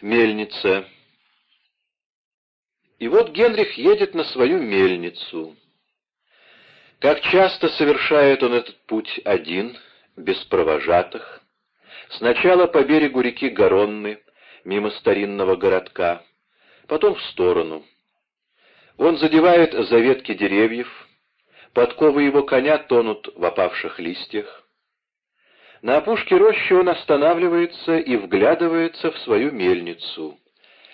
Мельница. И вот Генрих едет на свою мельницу. Как часто совершает он этот путь один, без провожатых. Сначала по берегу реки Гаронны, мимо старинного городка, потом в сторону. Он задевает за ветки деревьев, подковы его коня тонут в опавших листьях. На опушке рощи он останавливается и вглядывается в свою мельницу.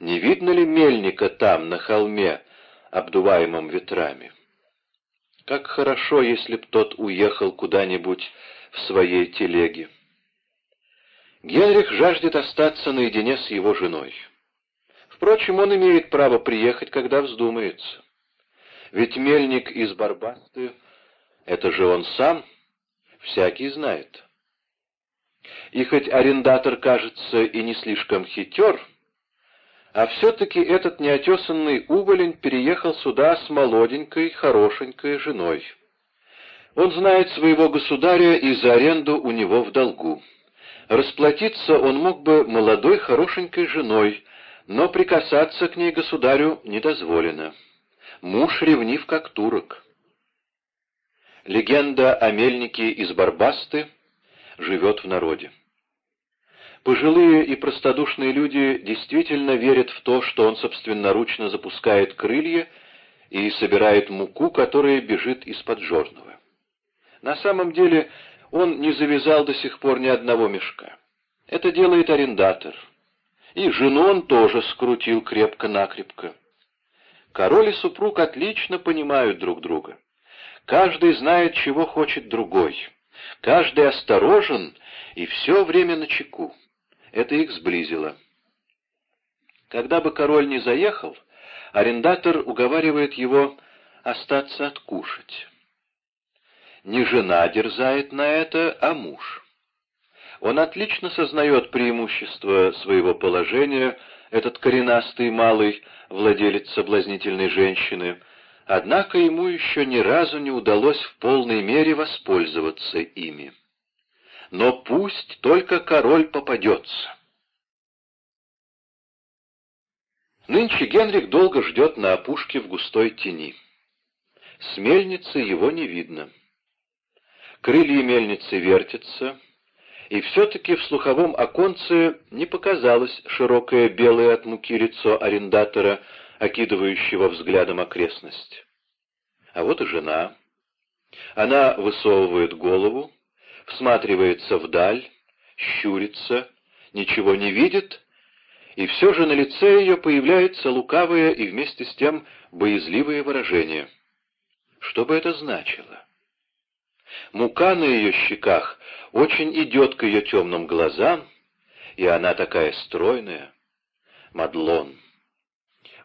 Не видно ли мельника там, на холме, обдуваемом ветрами? Как хорошо, если б тот уехал куда-нибудь в своей телеге. Генрих жаждет остаться наедине с его женой. Впрочем, он имеет право приехать, когда вздумается. Ведь мельник из Барбасты — это же он сам, всякий знает. И хоть арендатор кажется и не слишком хитер, а все-таки этот неотесанный уволень переехал сюда с молоденькой, хорошенькой женой. Он знает своего государя и за аренду у него в долгу. Расплатиться он мог бы молодой, хорошенькой женой, но прикасаться к ней государю не дозволено. Муж ревнив, как турок. Легенда о мельнике из Барбасты живет в народе. Пожилые и простодушные люди действительно верят в то, что он собственноручно запускает крылья и собирает муку, которая бежит из-под жорного. На самом деле он не завязал до сих пор ни одного мешка. Это делает арендатор. И жену он тоже скрутил крепко-накрепко. Король и супруг отлично понимают друг друга. Каждый знает, чего хочет другой. Каждый осторожен и все время на чеку. Это их сблизило. Когда бы король не заехал, арендатор уговаривает его остаться откушать. Не жена дерзает на это, а муж. Он отлично сознает преимущество своего положения, этот коренастый малый владелец соблазнительной женщины, однако ему еще ни разу не удалось в полной мере воспользоваться ими. Но пусть только король попадется. Нынче Генрих долго ждет на опушке в густой тени. С мельницы его не видно. Крылья мельницы вертятся, и все-таки в слуховом оконце не показалось широкое белое от муки лицо арендатора, окидывающего взглядом окрестность. А вот и жена. Она высовывает голову, всматривается вдаль, щурится, ничего не видит, и все же на лице ее появляется лукавое и вместе с тем боязливое выражение. Что бы это значило? Мука на ее щеках очень идет к ее темным глазам, и она такая стройная. Мадлон.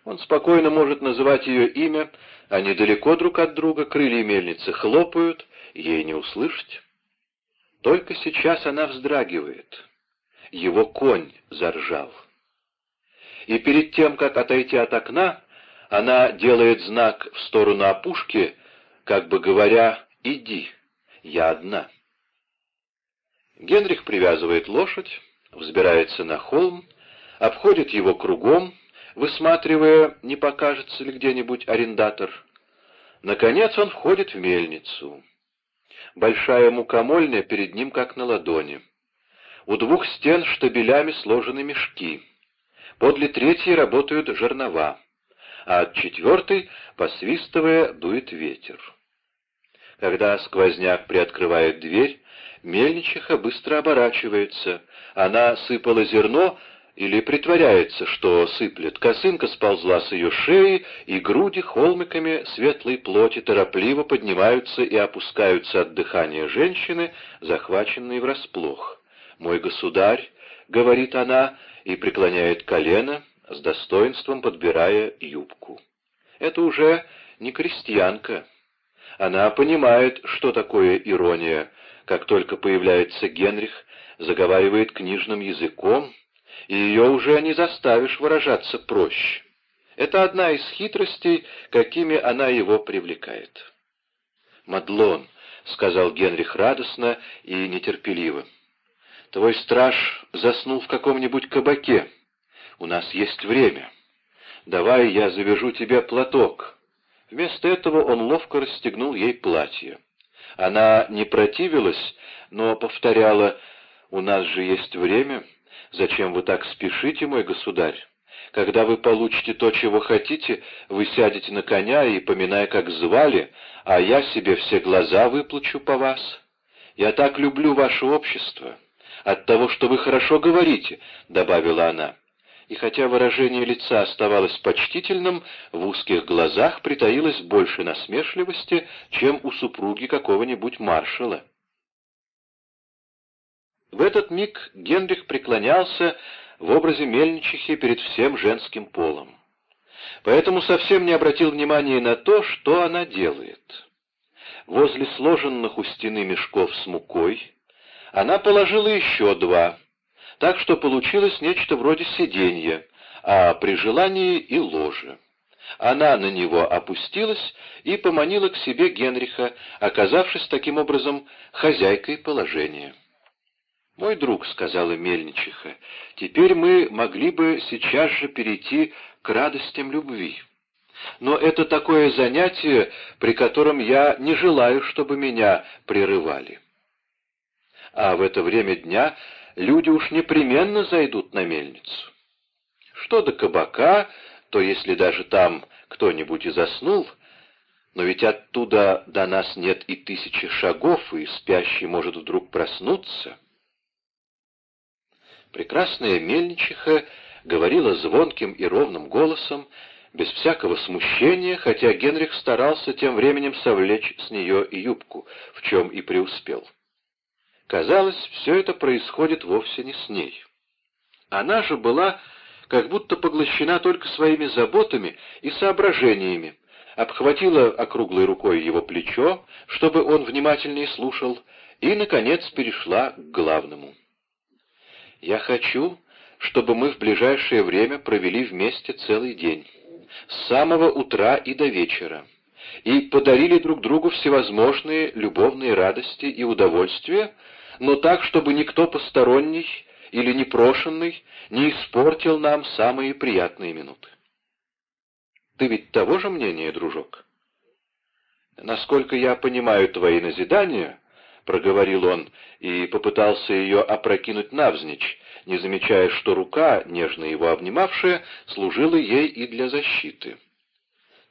Он спокойно может называть ее имя, они далеко друг от друга, крылья мельницы хлопают, ей не услышать. Только сейчас она вздрагивает. Его конь заржал. И перед тем, как отойти от окна, она делает знак в сторону опушки, как бы говоря «иди, я одна». Генрих привязывает лошадь, взбирается на холм, обходит его кругом, высматривая, не покажется ли где-нибудь арендатор. Наконец он входит в мельницу. Большая мукомольня перед ним как на ладони. У двух стен штабелями сложены мешки. Подле третьей работают жернова, а от четвертой, посвистывая, дует ветер. Когда сквозняк приоткрывает дверь, мельничиха быстро оборачивается. Она сыпала зерно или притворяется, что сыплет. Косынка сползла с ее шеи, и груди холмиками светлой плоти торопливо поднимаются и опускаются от дыхания женщины, захваченной врасплох. «Мой государь», — говорит она, и преклоняет колено, с достоинством подбирая юбку. Это уже не крестьянка. Она понимает, что такое ирония, как только появляется Генрих, заговаривает книжным языком, и ее уже не заставишь выражаться проще. Это одна из хитростей, какими она его привлекает. «Мадлон», — сказал Генрих радостно и нетерпеливо, — «твой страж заснул в каком-нибудь кабаке. у нас есть время. Давай я завяжу тебе платок». Вместо этого он ловко расстегнул ей платье. Она не противилась, но повторяла, «У нас же есть время. Зачем вы так спешите, мой государь? Когда вы получите то, чего хотите, вы сядете на коня и, поминая, как звали, а я себе все глаза выплачу по вас. Я так люблю ваше общество. От того, что вы хорошо говорите», — добавила она и хотя выражение лица оставалось почтительным, в узких глазах притаилось больше насмешливости, чем у супруги какого-нибудь маршала. В этот миг Генрих преклонялся в образе мельничихи перед всем женским полом. Поэтому совсем не обратил внимания на то, что она делает. Возле сложенных у стены мешков с мукой она положила еще два — так что получилось нечто вроде сиденья, а при желании и ложа. Она на него опустилась и поманила к себе Генриха, оказавшись таким образом хозяйкой положения. «Мой друг», — сказала мельничиха, — «теперь мы могли бы сейчас же перейти к радостям любви. Но это такое занятие, при котором я не желаю, чтобы меня прерывали». А в это время дня люди уж непременно зайдут на мельницу. Что до кабака, то если даже там кто-нибудь и заснул, но ведь оттуда до нас нет и тысячи шагов, и спящий может вдруг проснуться. Прекрасная мельничиха говорила звонким и ровным голосом, без всякого смущения, хотя Генрих старался тем временем совлечь с нее юбку, в чем и преуспел. Казалось, все это происходит вовсе не с ней. Она же была как будто поглощена только своими заботами и соображениями, обхватила округлой рукой его плечо, чтобы он внимательнее слушал, и, наконец, перешла к главному. «Я хочу, чтобы мы в ближайшее время провели вместе целый день, с самого утра и до вечера, и подарили друг другу всевозможные любовные радости и удовольствия, но так, чтобы никто посторонний или непрошенный не испортил нам самые приятные минуты. Ты ведь того же мнения, дружок? Насколько я понимаю твои назидания, — проговорил он и попытался ее опрокинуть навзничь, не замечая, что рука, нежно его обнимавшая, служила ей и для защиты.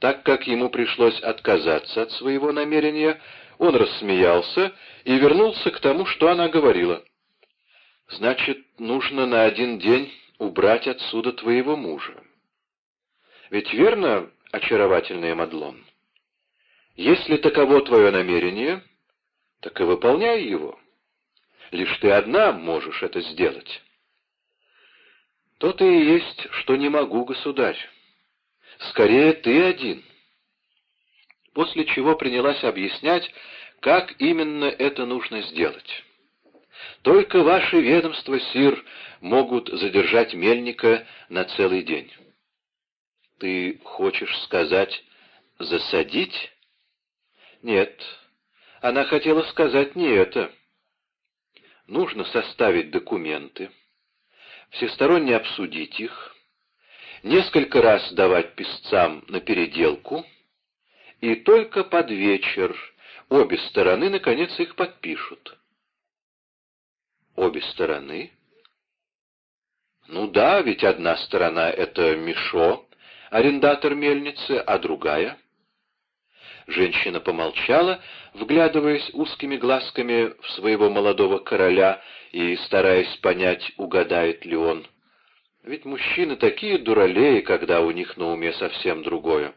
Так как ему пришлось отказаться от своего намерения, он рассмеялся и вернулся к тому, что она говорила. «Значит, нужно на один день убрать отсюда твоего мужа. Ведь верно, очаровательная Мадлон? Если таково твое намерение, так и выполняй его. Лишь ты одна можешь это сделать». «То-то и есть, что не могу, государь. Скорее, ты один» после чего принялась объяснять, как именно это нужно сделать. Только ваши ведомства, Сир, могут задержать мельника на целый день. Ты хочешь сказать «засадить»? Нет, она хотела сказать не это. Нужно составить документы, всесторонне обсудить их, несколько раз давать писцам на переделку — и только под вечер обе стороны, наконец, их подпишут. Обе стороны? Ну да, ведь одна сторона — это Мишо, арендатор мельницы, а другая... Женщина помолчала, вглядываясь узкими глазками в своего молодого короля и стараясь понять, угадает ли он. Ведь мужчины такие дуралеи, когда у них на уме совсем другое.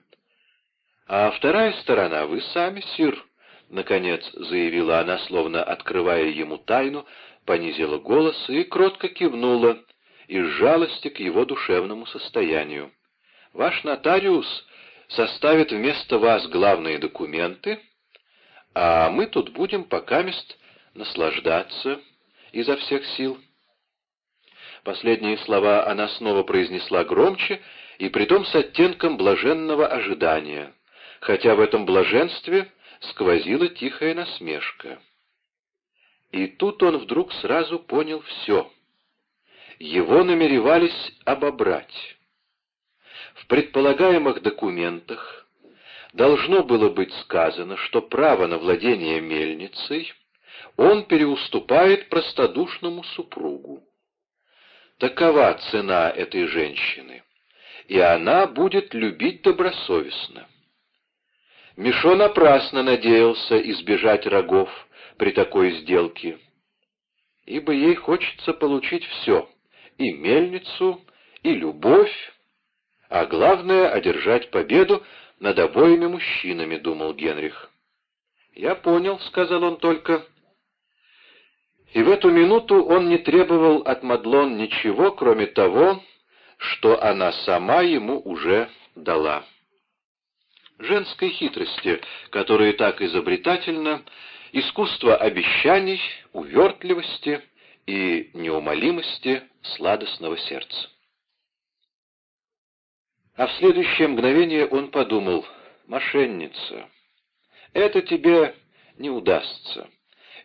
«А вторая сторона вы сами, сир», — наконец заявила она, словно открывая ему тайну, понизила голос и кротко кивнула из жалости к его душевному состоянию. «Ваш нотариус составит вместо вас главные документы, а мы тут будем покамест наслаждаться изо всех сил». Последние слова она снова произнесла громче и притом с оттенком блаженного ожидания хотя в этом блаженстве сквозила тихая насмешка. И тут он вдруг сразу понял все. его намеревались обобрать. В предполагаемых документах должно было быть сказано, что право на владение мельницей он переуступает простодушному супругу. Такова цена этой женщины, и она будет любить добросовестно. Мишо напрасно надеялся избежать рогов при такой сделке, ибо ей хочется получить все — и мельницу, и любовь, а главное — одержать победу над обоими мужчинами, — думал Генрих. «Я понял», — сказал он только. И в эту минуту он не требовал от Мадлон ничего, кроме того, что она сама ему уже дала. Женской хитрости, которая так изобретательна, искусство обещаний, увертливости и неумолимости сладостного сердца. А в следующее мгновение он подумал, «Мошенница, это тебе не удастся»,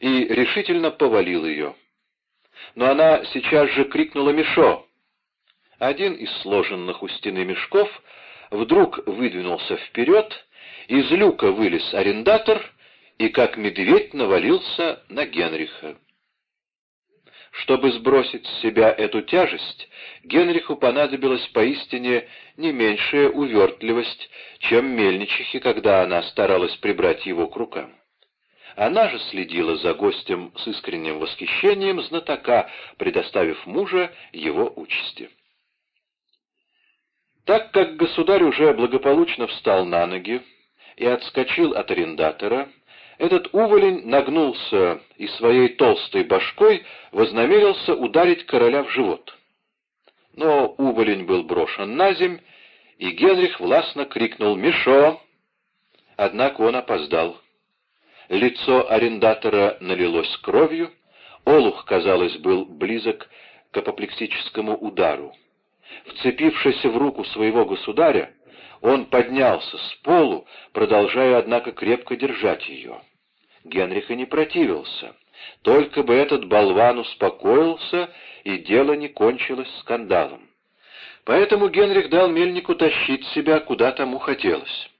и решительно повалил ее. Но она сейчас же крикнула «Мишо!». Один из сложенных у стены мешков вдруг выдвинулся вперед, из люка вылез арендатор и, как медведь, навалился на Генриха. Чтобы сбросить с себя эту тяжесть, Генриху понадобилась поистине не меньшая увертливость, чем мельничихе, когда она старалась прибрать его к рукам. Она же следила за гостем с искренним восхищением знатока, предоставив мужа его участи. Так как государь уже благополучно встал на ноги и отскочил от арендатора, этот уволень нагнулся и своей толстой башкой вознамерился ударить короля в живот. Но уволень был брошен на земь, и Генрих властно крикнул «Мишо!». Однако он опоздал. Лицо арендатора налилось кровью, олух, казалось, был близок к апоплексическому удару. Вцепившись в руку своего государя, он поднялся с полу, продолжая, однако, крепко держать ее. Генрих и не противился. Только бы этот болван успокоился, и дело не кончилось скандалом. Поэтому Генрих дал мельнику тащить себя, куда тому хотелось.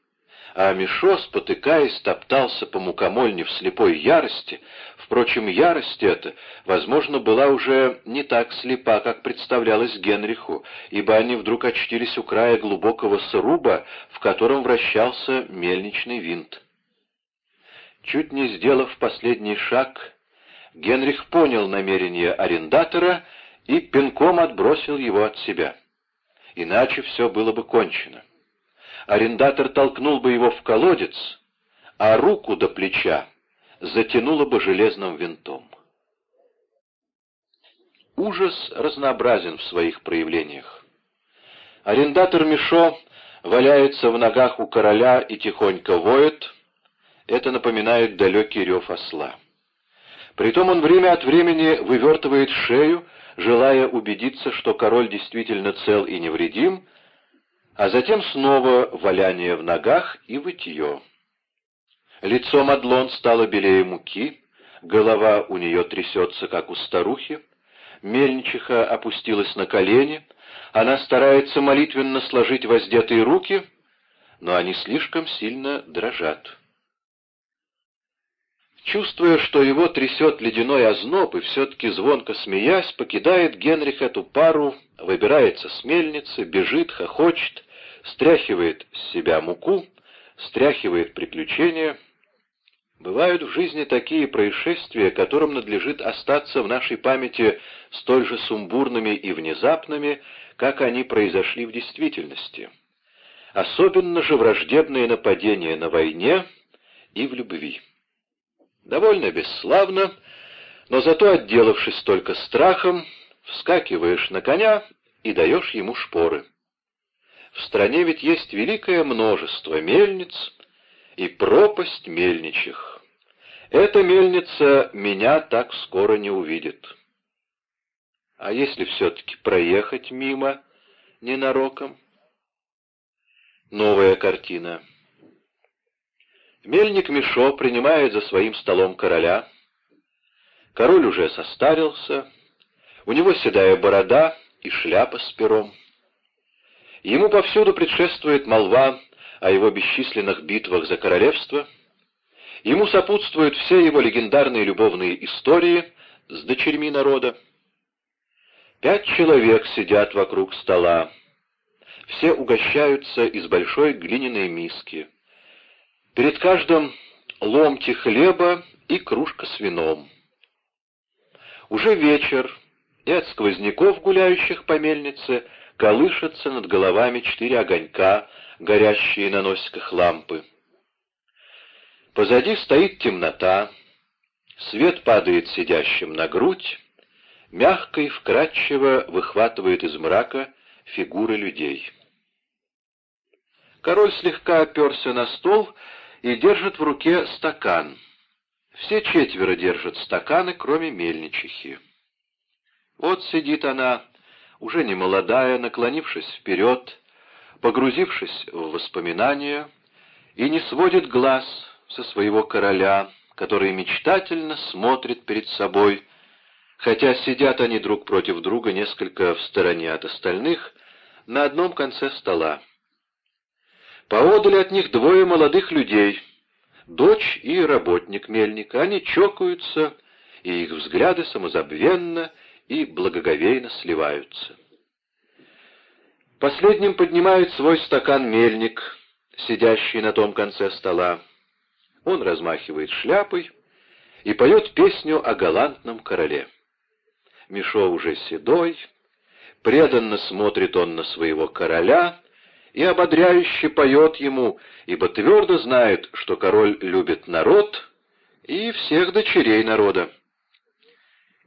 А Мишо, спотыкаясь, топтался по мукомольне в слепой ярости. Впрочем, ярость эта, возможно, была уже не так слепа, как представлялась Генриху, ибо они вдруг очтились у края глубокого сруба, в котором вращался мельничный винт. Чуть не сделав последний шаг, Генрих понял намерение арендатора и пинком отбросил его от себя. Иначе все было бы кончено. Арендатор толкнул бы его в колодец, а руку до плеча затянуло бы железным винтом. Ужас разнообразен в своих проявлениях. Арендатор Мишо валяется в ногах у короля и тихонько воет — это напоминает далекий рев осла. Притом он время от времени вывертывает шею, желая убедиться, что король действительно цел и невредим, а затем снова валяние в ногах и вытье. Лицо Мадлон стало белее муки, голова у нее трясется, как у старухи, мельничиха опустилась на колени, она старается молитвенно сложить воздетые руки, но они слишком сильно дрожат. Чувствуя, что его трясет ледяной озноб, и все-таки звонко смеясь, покидает Генрих эту пару, выбирается с мельницы, бежит, хохочет, стряхивает с себя муку, стряхивает приключения. Бывают в жизни такие происшествия, которым надлежит остаться в нашей памяти столь же сумбурными и внезапными, как они произошли в действительности. Особенно же враждебные нападения на войне и в любви. Довольно бесславно, но зато, отделавшись только страхом, вскакиваешь на коня и даешь ему шпоры. В стране ведь есть великое множество мельниц и пропасть мельничих. Эта мельница меня так скоро не увидит. А если все-таки проехать мимо ненароком? Новая картина. Мельник Мишо принимает за своим столом короля. Король уже состарился, У него седая борода и шляпа с пером. Ему повсюду предшествует молва о его бесчисленных битвах за королевство. Ему сопутствуют все его легендарные любовные истории с дочерьми народа. Пять человек сидят вокруг стола. Все угощаются из большой глиняной миски. Перед каждым ломти хлеба и кружка с вином. Уже вечер, и от сквозняков, гуляющих по мельнице, колышется над головами четыре огонька, горящие на носиках лампы. Позади стоит темнота, свет падает сидящим на грудь, мягко и вкрадчиво выхватывает из мрака фигуры людей. Король слегка оперся на стол и держит в руке стакан. Все четверо держат стаканы, кроме мельничихи. Вот сидит она, уже не молодая, наклонившись вперед, погрузившись в воспоминания, и не сводит глаз со своего короля, который мечтательно смотрит перед собой, хотя сидят они друг против друга несколько в стороне от остальных, на одном конце стола. Поодали от них двое молодых людей, дочь и работник мельника. Они чокаются, и их взгляды самозабвенно и благоговейно сливаются. Последним поднимает свой стакан мельник, сидящий на том конце стола. Он размахивает шляпой и поет песню о галантном короле. Мишо уже седой, преданно смотрит он на своего короля и ободряюще поет ему, ибо твердо знает, что король любит народ и всех дочерей народа.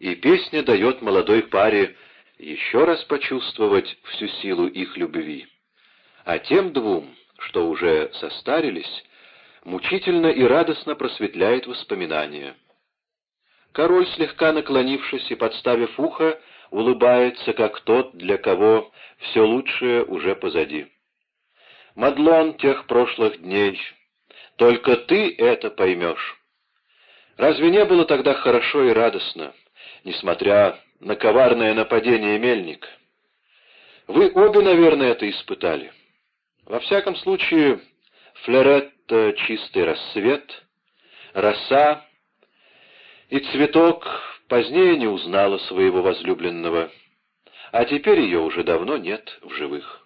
И песня дает молодой паре еще раз почувствовать всю силу их любви. А тем двум, что уже состарились, мучительно и радостно просветляет воспоминания. Король, слегка наклонившись и подставив ухо, улыбается, как тот, для кого все лучшее уже позади. Мадлон тех прошлых дней, только ты это поймешь. Разве не было тогда хорошо и радостно, несмотря на коварное нападение мельник? Вы обе, наверное, это испытали. Во всяком случае, флеретта — чистый рассвет, роса и цветок позднее не узнала своего возлюбленного, а теперь ее уже давно нет в живых.